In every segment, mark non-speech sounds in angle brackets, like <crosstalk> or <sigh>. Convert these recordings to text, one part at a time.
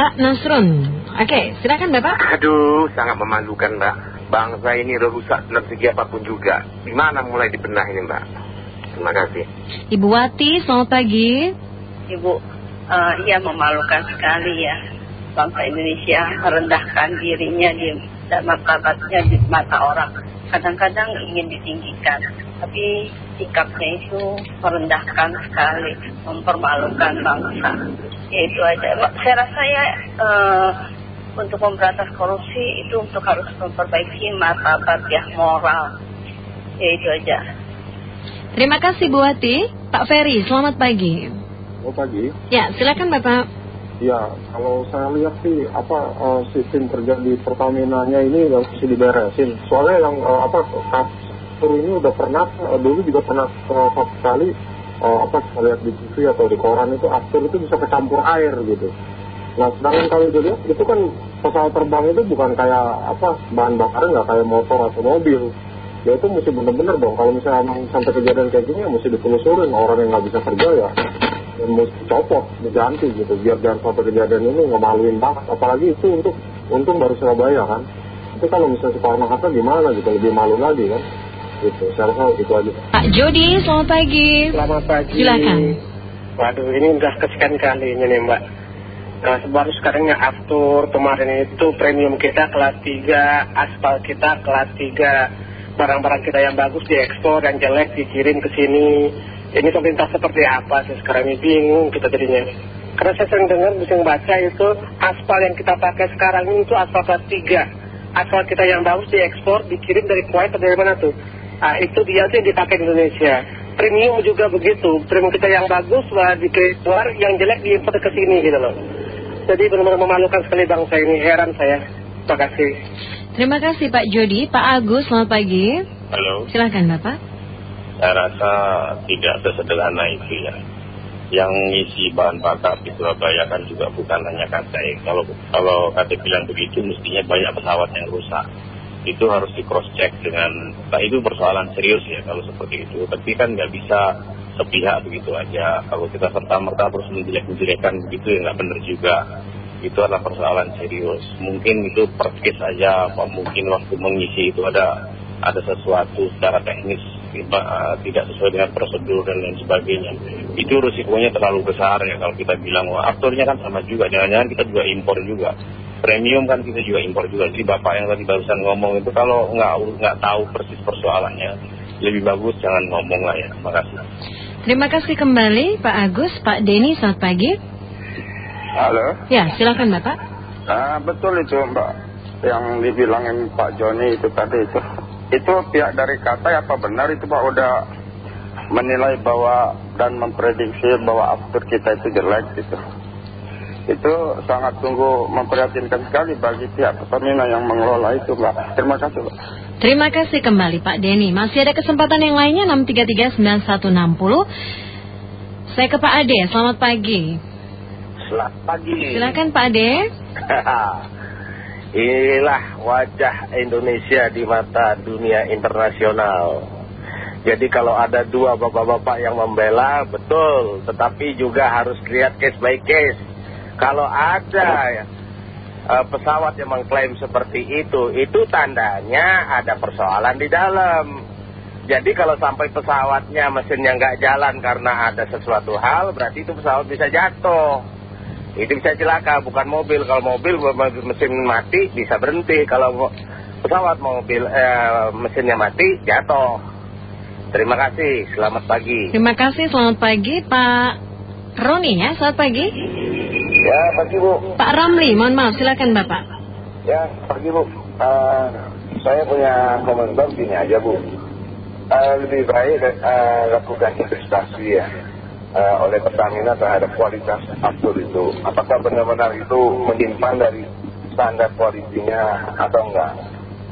Pak Nasrun. Oke, silakan Bapak. Aduh, sangat memalukan Mbak. Bangsa ini rusak dalam segi apa pun juga. Di mana mulai dibenah ini Mbak? Terima kasih. Ibu Wati, selamat pagi. Ibu, uh, iya memalukan sekali ya. Bangsa Indonesia merendahkan dirinya di dan martabatnya di mata orang. Kadang-kadang ingin ditinggikan, tapi sikapnya itu merendahkan sekali, mempermalukan bangsa. Ya itu aja. Saya rasa ya uh, untuk memberantas korupsi itu untuk harus memperbaiki martabat ya moral. Ya itu aja. Terima kasih Bu Wati. Pak Ferry, selamat pagi. Selamat pagi. Ya, silakan Bapak. Ya, kalau saya lihat sih apa uh, sistem kerja di Pertamina-nya ini mesti diberesin. Soalnya yang uh, apa kasur ini udah pernah uh, dulu juga pernah uh, satu kali uh, apa saya lihat di TV atau di koran itu aftur itu bisa kecampur air gitu. Nah, sedangkan kalau dilihat itu kan pesawat terbang itu bukan kayak apa bahan bakarnya nggak kayak motor atau mobil. Ya itu mesti bener-bener dong. Kalau misalnya sampai kejadian kayak gini ya mesti ditelusurin orang yang nggak bisa kerja ya dan mesti copot, diganti gitu. Biar jangan sampai kejadian ini ngemaluin banget. Apalagi itu untuk untung baru Surabaya kan. Itu kalau misalnya Soekarno Hatta gimana gitu? Lebih malu lagi kan. Gitu. Saya rasa itu aja. Pak Jody selamat pagi. Selamat pagi. Silakan. Waduh ini udah kesekian kalinya nih mbak. Nah baru sekarangnya aftur kemarin itu premium kita kelas 3 aspal kita kelas 3 barang-barang kita yang bagus diekspor yang jelek dikirim ke sini ini pemerintah seperti apa sih? Sekarang ini bingung kita jadinya. Karena saya sering dengar sering baca itu aspal yang kita pakai sekarang ini itu aspal kelas 3 aspal kita yang bagus diekspor dikirim dari Kuwait atau dari mana tuh? Nah, itu dia tuh yang dipakai di Indonesia. Premium juga begitu. Premium kita yang bagus lah di keluar yang jelek diimpor ke sini gitu loh. Jadi benar-benar memalukan sekali bangsa ini. Heran saya. Terima kasih. Terima kasih Pak Jody. Pak Agus selamat pagi. Halo. Silakan Bapak saya rasa tidak sesederhana itu ya. Yang ngisi bahan bakar di Surabaya kan juga bukan hanya KTI. Kalau kalau KTI bilang begitu, mestinya banyak pesawat yang rusak. Itu harus di cross check dengan, nah itu persoalan serius ya kalau seperti itu. Tapi kan nggak bisa sepihak begitu aja. Kalau kita serta-merta terus menjelek-menjelekan begitu ya nggak benar juga. Itu adalah persoalan serius. Mungkin itu per case aja, apa mungkin waktu mengisi itu ada ada sesuatu secara teknis tidak sesuai dengan prosedur dan lain sebagainya. Itu risikonya terlalu besar ya kalau kita bilang, wah aktornya kan sama juga, jangan-jangan kita juga impor juga. Premium kan kita juga impor juga. Jadi Bapak yang tadi barusan ngomong itu kalau nggak nggak tahu persis persoalannya, lebih bagus jangan ngomong lah ya. Terima kasih. Terima kasih kembali Pak Agus, Pak Denny, selamat pagi. Halo. Ya, silakan Bapak. Ah, betul itu Mbak, yang dibilangin Pak Joni itu tadi itu itu pihak dari kata apa benar itu Pak udah menilai bahwa dan memprediksi bahwa aftur kita itu jelek gitu. Itu sangat tunggu memprihatinkan sekali bagi pihak Pertamina yang mengelola itu Pak. Terima kasih Pak. Terima kasih kembali Pak Denny. Masih ada kesempatan yang lainnya 6339160. Saya ke Pak Ade, selamat pagi. Selamat pagi. Silakan Pak Ade. <laughs> Inilah wajah Indonesia di mata dunia internasional. Jadi kalau ada dua bapak-bapak yang membela, betul. Tetapi juga harus lihat case by case. Kalau ada uh, pesawat yang mengklaim seperti itu, itu tandanya ada persoalan di dalam. Jadi kalau sampai pesawatnya mesinnya nggak jalan karena ada sesuatu hal, berarti itu pesawat bisa jatuh itu bisa celaka bukan mobil. Kalau mobil mesin mati bisa berhenti. Kalau pesawat mobil eh, mesinnya mati jatuh. Terima kasih. Selamat pagi. Terima kasih. Selamat pagi Pak Roni ya. Selamat pagi. Ya pagi Bu. Pak Ramli mohon maaf. Silakan Bapak. Ya pagi Bu. Uh, saya punya komentar gini aja Bu. Uh, lebih baik uh, lakukan investasi ya uh, oleh Pertamina terhadap kualitas aftur itu. Apakah benar-benar itu menyimpan dari standar kualitinya atau enggak?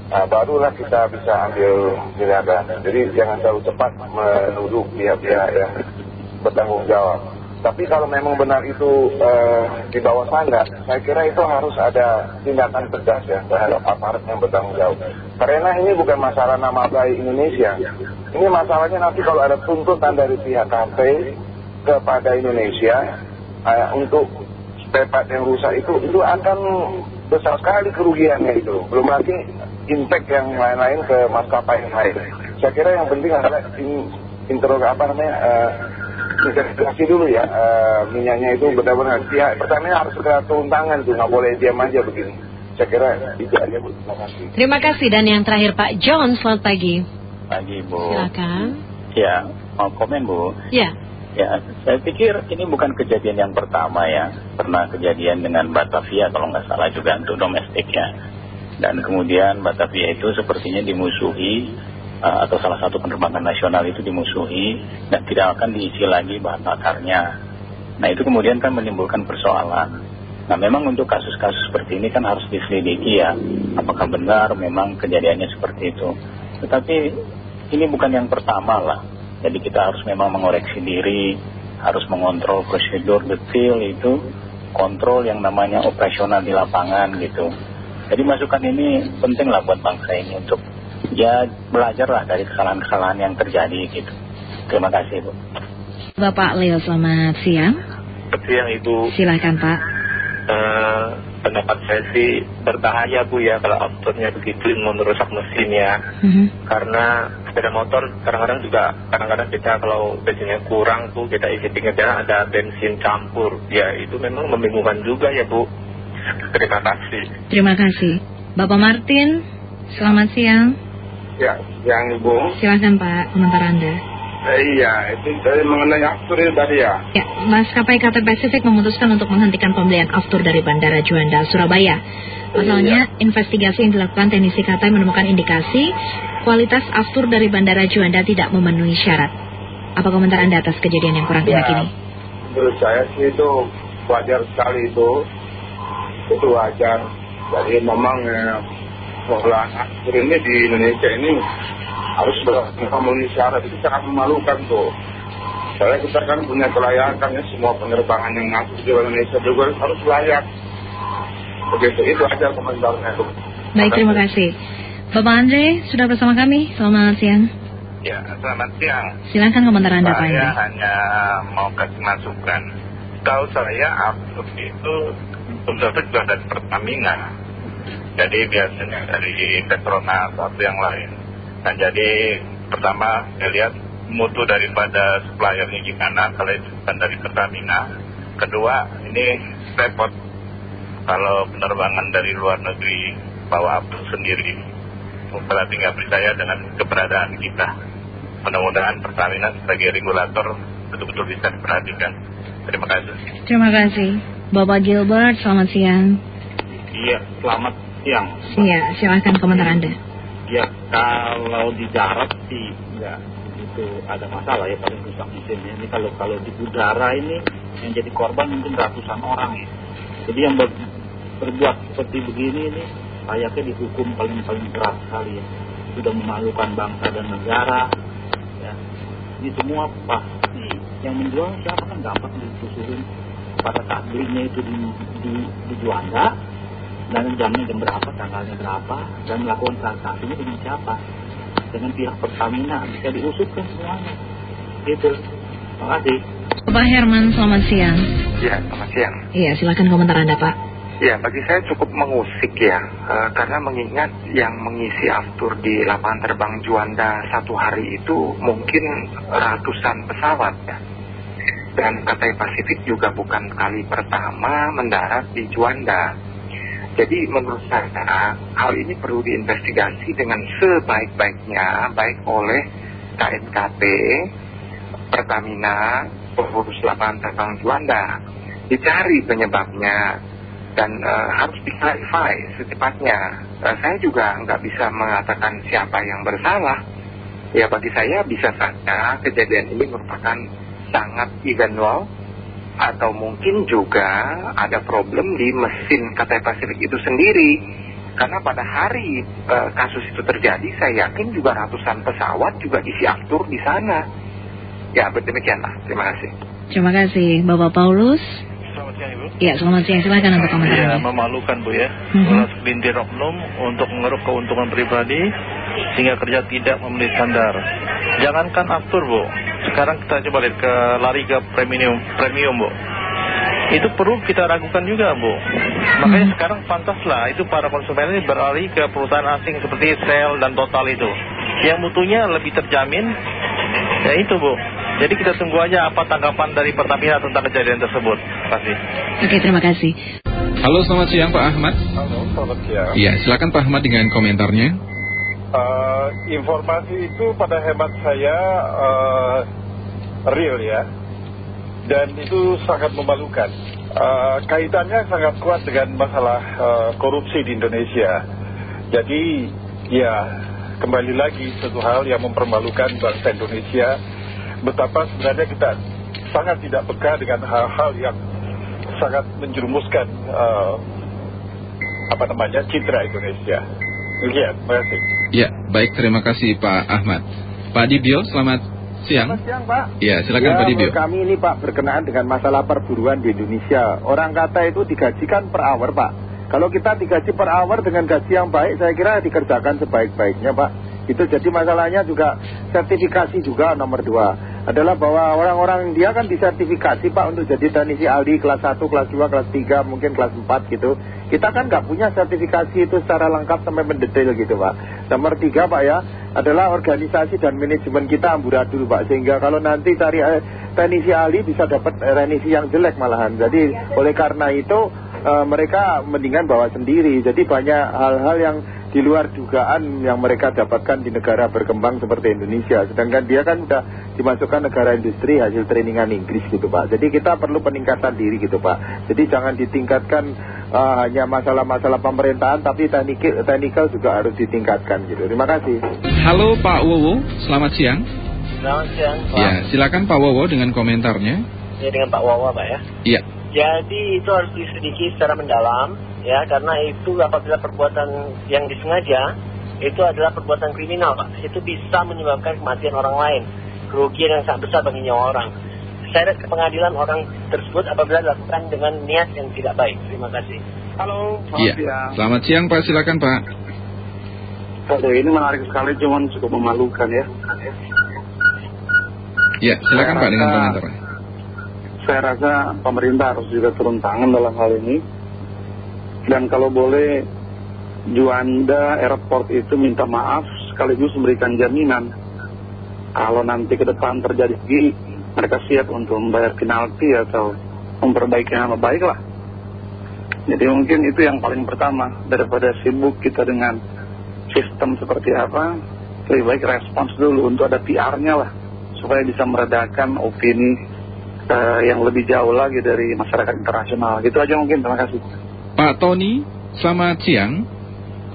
Uh, barulah kita bisa ambil tindakan. Jadi jangan terlalu cepat menuduh pihak-pihak yang bertanggung jawab. Tapi kalau memang benar itu uh, di bawah standar, saya kira itu harus ada tindakan tegas ya terhadap aparat yang bertanggung jawab. Karena ini bukan masalah nama baik Indonesia. Ini masalahnya nanti kalau ada tuntutan dari pihak KP kepada Indonesia uh, untuk spare part yang rusak itu itu akan besar sekali kerugiannya itu belum lagi impact yang lain-lain ke maskapai yang lain saya kira yang penting adalah in, interog apa namanya uh, investigasi dulu ya uh, minyaknya itu benar-benar ya pertamanya harus segera turun tangan tuh nggak boleh diam aja begini saya kira itu aja Bu terima kasih Terima kasih dan yang terakhir Pak John, selamat pagi. Pagi Bu. Silakan. Ya, mau komen Bu. Ya, Ya, saya pikir ini bukan kejadian yang pertama ya. Pernah kejadian dengan Batavia kalau nggak salah juga untuk domestik ya. Dan kemudian Batavia itu sepertinya dimusuhi uh, atau salah satu penerbangan nasional itu dimusuhi dan tidak akan diisi lagi bahan bakarnya. Nah itu kemudian kan menimbulkan persoalan. Nah memang untuk kasus-kasus seperti ini kan harus diselidiki ya. Apakah benar memang kejadiannya seperti itu. Tetapi ini bukan yang pertama lah. Jadi kita harus memang mengoreksi diri, harus mengontrol prosedur detail itu, kontrol yang namanya operasional di lapangan gitu. Jadi masukan ini penting lah buat bangsa ini untuk ya belajarlah dari kesalahan-kesalahan yang terjadi gitu. Terima kasih Bu. Bapak Leo, selamat siang. Siang Ibu, Silakan Pak. Eh, pendapat saya sih berbahaya Bu ya kalau outdoornya begitu merusak mesinnya. Mhm. Karena sepeda motor kadang-kadang juga kadang-kadang kita kalau bensinnya kurang tuh kita isi pinggirnya ada bensin campur. Ya itu memang membingungkan juga ya Bu. Terima kasih. Terima kasih. Bapak Martin, selamat siang. ya yang Ibu Silakan Pak, komentar Anda. Eh, iya itu dari mengenai aftur itu tadi ya Ya, Maskapai Cathay Pacific memutuskan untuk menghentikan pembelian aftur dari Bandara Juanda, Surabaya. Pasalnya, investigasi yang dilakukan teknisi Cathay menemukan indikasi kualitas aftur dari Bandara Juanda tidak memenuhi syarat. Apa komentar Anda atas kejadian yang kurang enak Ya. ini? menurut saya sih itu wajar sekali itu itu wajar jadi memang eh, pengelolaan aftur ini di Indonesia ini harus memenuhi syarat itu sangat memalukan tuh soalnya kita kan punya kelayakan ya semua penerbangan yang masuk di Indonesia juga harus layak begitu itu aja komentarnya tuh Baik, terima kasih. Bapak Andre, sudah bersama kami. Selamat siang. Ya, selamat siang. Silakan komentar Anda, Pak Saya hanya mau kasih masukan. Tahu saya aftur itu tentu juga dari Pertamina. Jadi biasanya dari Petronas atau yang lain. Nah jadi pertama saya lihat mutu daripada suppliernya gimana kalau itu bukan dari Pertamina. Kedua ini repot kalau penerbangan dari luar negeri bawa aftur sendiri. Berarti nggak percaya dengan keberadaan kita mudah-mudahan Pertamina sebagai regulator betul-betul bisa diperhatikan. Terima kasih. Terima kasih. Bapak Gilbert, selamat siang. Iya, selamat siang. Iya, silakan komentar Anda. Ya, kalau di darat sih nggak begitu ada masalah ya paling rusak mesinnya. Ini kalau kalau di udara ini yang jadi korban mungkin ratusan orang ya. Jadi yang ber- berbuat seperti begini ini layaknya dihukum paling paling berat sekali ya. Sudah memalukan bangsa dan negara. Ya. Ini semua pasti yang menjual siapa kan gampang disusurin pada saat belinya itu di, di, di Juanda dan jamnya jam berapa, tanggalnya berapa, dan melakukan transaksinya dengan siapa. Dengan pihak Pertamina bisa diusutkan semuanya. Gitu. Terima kasih. Bapak Herman, selamat siang. Ya, selamat siang. Iya, silakan komentar Anda, Pak. Ya, bagi saya cukup mengusik ya, eh, karena mengingat yang mengisi aftur di lapangan terbang Juanda satu hari itu mungkin ratusan pesawat ya. Dan Cathay Pacific juga bukan kali pertama mendarat di Juanda. Jadi menurut saya hal ini perlu diinvestigasi dengan sebaik-baiknya, baik oleh KNKT, Pertamina, pengurus lapangan terbang Juanda. Dicari penyebabnya dan eh, harus diklarifikasi secepatnya. Eh, saya juga nggak bisa mengatakan siapa yang bersalah. Ya bagi saya bisa saja kejadian ini merupakan sangat eventual atau mungkin juga ada problem di mesin Cathay Pacific itu sendiri. Karena pada hari eh, kasus itu terjadi, saya yakin juga ratusan pesawat juga isi aftur di sana. Ya, demikianlah. Terima kasih. Terima kasih, Bapak Paulus. Selamat siang Ibu. Iya, selamat siang. Silakan untuk komentar Ya, Anda. memalukan Bu ya. Kalau segelintir oknum untuk mengeruk keuntungan pribadi sehingga kerja tidak memenuhi standar. Jangankan aftur Bu. Sekarang kita coba lihat ke lari ke premium, premium Bu. itu perlu kita ragukan juga Bu. Makanya sekarang pantaslah itu para konsumen ini beralih ke perusahaan asing seperti Shell dan Total itu. Yang mutunya lebih terjamin, ya itu Bu. Jadi kita tunggu aja apa tanggapan dari Pertamina tentang kejadian tersebut. Terima kasih. Oke, terima kasih. Halo, selamat siang Pak Ahmad. Halo, selamat siang. Iya, silakan Pak Ahmad dengan komentarnya. Uh, informasi itu pada hemat saya uh, real ya, dan itu sangat memalukan. Uh, kaitannya sangat kuat dengan masalah uh, korupsi di Indonesia. Jadi ya kembali lagi satu hal yang mempermalukan bangsa Indonesia betapa sebenarnya kita sangat tidak peka dengan hal-hal yang sangat menjerumuskan uh, apa namanya citra Indonesia. Iya, terima kasih. Ya, baik terima kasih Pak Ahmad. Pak Dibio, selamat siang. Selamat siang Pak. Ya, silakan ya, Pak Dibio. kami ini Pak berkenaan dengan masalah perburuan di Indonesia. Orang kata itu digajikan per hour Pak. Kalau kita digaji per hour dengan gaji yang baik, saya kira dikerjakan sebaik-baiknya Pak. Itu jadi masalahnya juga sertifikasi juga nomor dua adalah bahwa orang-orang dia kan disertifikasi Pak untuk jadi teknisi Aldi kelas 1, kelas 2, kelas 3, mungkin kelas 4 gitu. Kita kan nggak punya sertifikasi itu secara lengkap sampai mendetail gitu Pak. Nomor tiga Pak ya adalah organisasi dan manajemen kita amburadul Pak. Sehingga kalau nanti cari eh, teknisi ahli bisa dapat teknisi yang jelek malahan. Jadi oleh karena itu eh, mereka mendingan bawa sendiri. Jadi banyak hal-hal yang di luar dugaan yang mereka dapatkan di negara berkembang seperti Indonesia. Sedangkan dia kan sudah dimasukkan negara industri hasil trainingan Inggris gitu Pak. Jadi kita perlu peningkatan diri gitu Pak. Jadi jangan ditingkatkan uh, hanya masalah-masalah pemerintahan tapi teknikal, teknikal juga harus ditingkatkan gitu. Terima kasih. Halo Pak Wowo, selamat siang. Selamat siang Pak. Ya, silakan Pak Wowo dengan komentarnya. Ya dengan Pak Wowo Pak ya. Iya. Jadi itu harus diselidiki secara mendalam ya karena itu apabila perbuatan yang disengaja itu adalah perbuatan kriminal Pak. Itu bisa menyebabkan kematian orang lain, kerugian yang sangat besar bagi nyawa orang. Seret ke pengadilan orang tersebut apabila dilakukan dengan niat yang tidak baik. Terima kasih. Halo, selamat ya. siang. Selamat siang Pak, silakan Pak. Aduh, ini menarik sekali, cuman cukup memalukan ya. Ya, silakan Pak dengan komentarnya saya rasa pemerintah harus juga turun tangan dalam hal ini. Dan kalau boleh Juanda Airport itu minta maaf sekaligus memberikan jaminan. Kalau nanti ke depan terjadi lagi, mereka siap untuk membayar penalti atau memperbaiki nama baik lah. Jadi mungkin itu yang paling pertama daripada sibuk kita dengan sistem seperti apa, lebih baik respons dulu untuk ada PR-nya lah supaya bisa meredakan opini uh, yang lebih jauh lagi dari masyarakat internasional. Gitu aja mungkin, terima kasih. Pak Tony, selamat siang.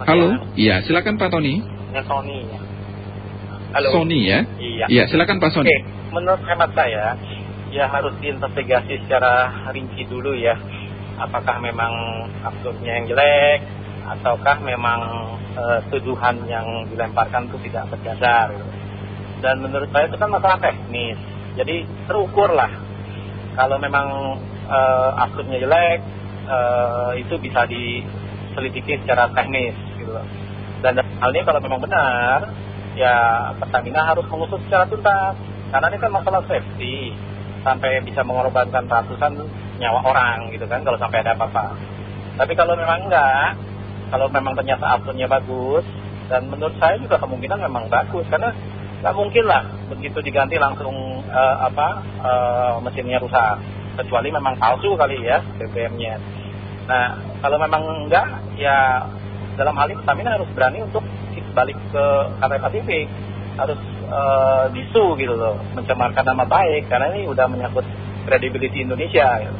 Halo, iya silakan Pak Tony. Ya Tony ya. Halo. Sony ya? Iya. Iya, silakan Pak Sony. Oke, menurut hemat saya, ya harus diinvestigasi secara rinci dulu ya. Apakah memang absurdnya yang jelek, ataukah memang uh, tuduhan yang dilemparkan itu tidak berdasar. Dan menurut saya itu kan masalah teknis. Jadi terukur lah kalau memang uh, akutnya jelek uh, itu bisa diselidiki secara teknis gitu dan hal ini kalau memang benar ya Pertamina harus mengusut secara tuntas karena ini kan masalah safety. Sampai bisa mengorbankan ratusan nyawa orang gitu kan kalau sampai ada apa-apa. Tapi kalau memang enggak kalau memang ternyata akunnya bagus dan menurut saya juga kemungkinan memang bagus karena nggak mungkin lah begitu diganti langsung uh, apa uh, mesinnya rusak. Kecuali memang palsu kali ya BBM-nya. Nah kalau memang enggak ya dalam hal ini Pertamina harus berani untuk balik ke KTP Pasifik. Harus uh, disu gitu loh mencemarkan nama baik karena ini udah menyangkut credibility Indonesia. Gitu.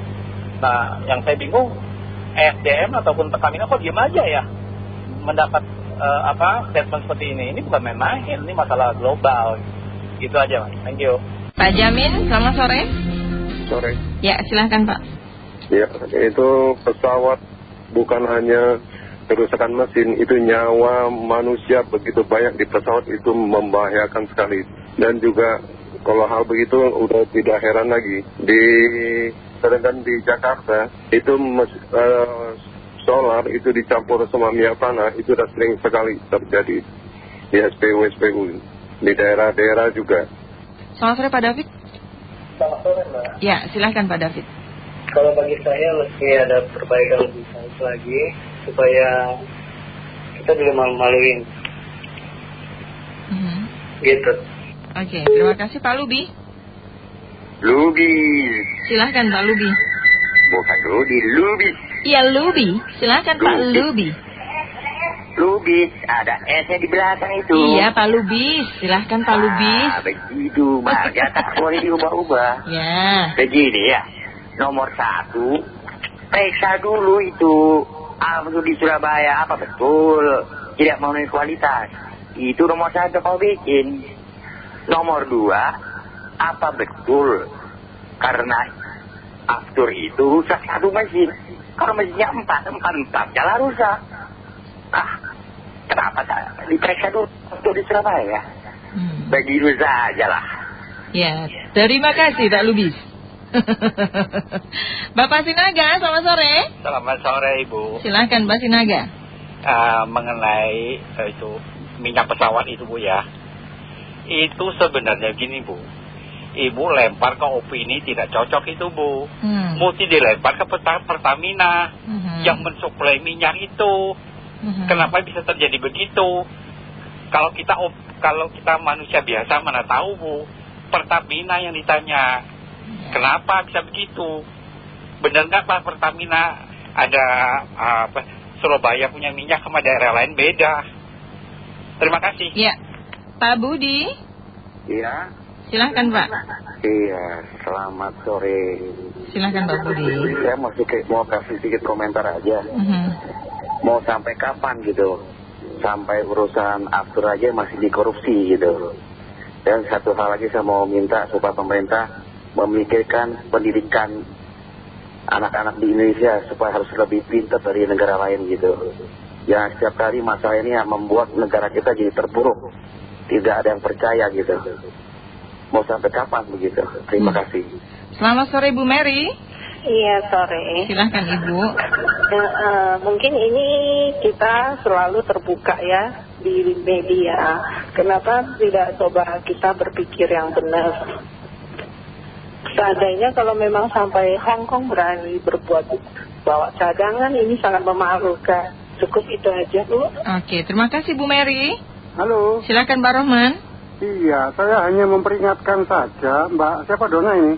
Nah yang saya bingung SDM ataupun Pertamina kok diam aja ya mendapat uh, apa statement seperti ini. Ini bukan main-main, ini masalah global. Gitu aja, Pak. Thank you. Pak Jamin, selamat sore. Sore. Ya, silahkan Pak. Ya, itu pesawat bukan hanya kerusakan mesin, itu nyawa manusia begitu banyak di pesawat itu membahayakan sekali. Dan juga kalau hal begitu udah tidak heran lagi. Di sedangkan di Jakarta itu uh, solar itu dicampur sama minyak tanah itu sudah sering sekali terjadi di SPU SPU di daerah-daerah juga. Selamat sore Pak David. Selamat sore Mbak. Ya silahkan Pak David. Kalau bagi saya mesti ada perbaikan lebih baik lagi supaya kita juga malu-maluin. Mhm. Gitu. Oke, terima kasih Pak Lubi. Lubis. Silahkan Pak Lubi. Bukan Ludi, Lubis. Iya Lubi, silahkan Pak Lubi. Lubis, ada S di belakang itu. Iya Pak Lubis, silahkan Pak Lubis. Ah, begitu, Marga. tak boleh diubah-ubah. Ya. Begini ya, nomor satu, periksa dulu itu. Apa betul di Surabaya, apa betul tidak memenuhi kualitas. Itu nomor satu kau bikin. Nomor dua, apa betul karena aftur itu rusak satu mesin. Kalau mesinnya empat, empat, empat, jalan rusak. Ah, kenapa tak diperiksa dulu untuk di Surabaya? Begitu saja lah. Ya, terima kasih Pak Lubis. <laughs> Bapak Sinaga, selamat sore. Selamat sore Ibu. Silahkan Pak Sinaga. Ah, mengenai eh, itu minyak pesawat itu Bu ya. Itu sebenarnya gini Bu. Ibu lempar ke opini tidak cocok itu Bu. Hmm. Mesti dilempar ke Pertamina Mhm. yang mensuplai minyak itu. Mhm. Kenapa bisa terjadi begitu? Kalau kita kalau kita manusia biasa mana tahu Bu. Pertamina yang ditanya. Kenapa bisa begitu? Benar nggak Pak Pertamina ada apa Surabaya punya minyak sama daerah lain beda? Terima kasih. Ya, Pak Budi, Iya, silahkan Pak. iya, selamat sore. Silahkan Pak Budi. Saya mau, sedikit, mau kasih sedikit komentar aja. Mhm. Mau sampai kapan gitu? Sampai urusan aftur aja masih dikorupsi gitu. Dan satu hal lagi saya mau minta supaya pemerintah memikirkan pendidikan anak-anak di Indonesia supaya harus lebih pintar dari negara lain gitu. Ya setiap kali masalah ini yang membuat negara kita jadi terpuruk. Tidak ada yang percaya gitu. Mau sampai kapan begitu? Terima kasih. Selamat sore Bu Mary. Iya sore. Silahkan Ibu. Eh, mungkin ini kita selalu terbuka ya di media. Kenapa tidak coba kita berpikir yang benar? Seandainya kalau memang sampai Hong Kong berani berbuat bawa cadangan ini sangat memalukan. Cukup itu aja Bu. Oke, terima kasih Bu Mary. Halo. Silahkan Pak Rohman. Iya, saya hanya memperingatkan saja, Mbak. Siapa dona ini?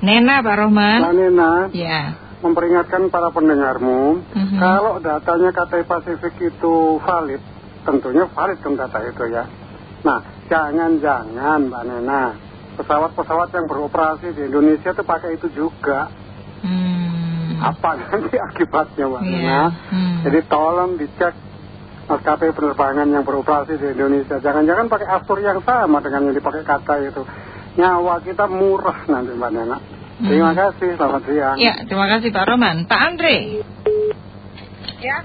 Nena Pak Rohman. Mbak Nena. Ya. Memperingatkan para pendengarmu, Mhm. kalau datanya KTI Pasifik itu valid, tentunya valid dong data itu ya. Nah, jangan-jangan Mbak Nena, pesawat-pesawat yang beroperasi di Indonesia itu pakai itu juga. Apa nanti akibatnya Mbak Iya. Nena? Jadi tolong dicek maskapai penerbangan yang beroperasi di Indonesia. Jangan-jangan pakai aftur yang sama dengan yang dipakai kata itu. Nyawa kita murah nanti Mbak Nena. Terima kasih, selamat siang. Ya, terima kasih Pak Rohman. Pak Andre, Ya,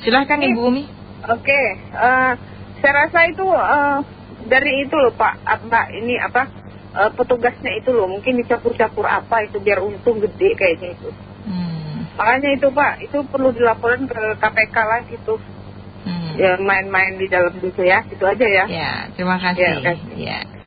silahkan Ibu Umi. oke. Eh, saya rasa itu eh, dari itu loh Pak, apa ini apa eh, petugasnya itu loh, mungkin dicampur-campur apa itu biar untung gede kayaknya itu. Makanya itu Pak, itu perlu dilaporin ke KPK lah itu. Ya main-main di dalam gitu ya, itu aja ya. Ya, terima kasih. Ya, terima kasih. Ya.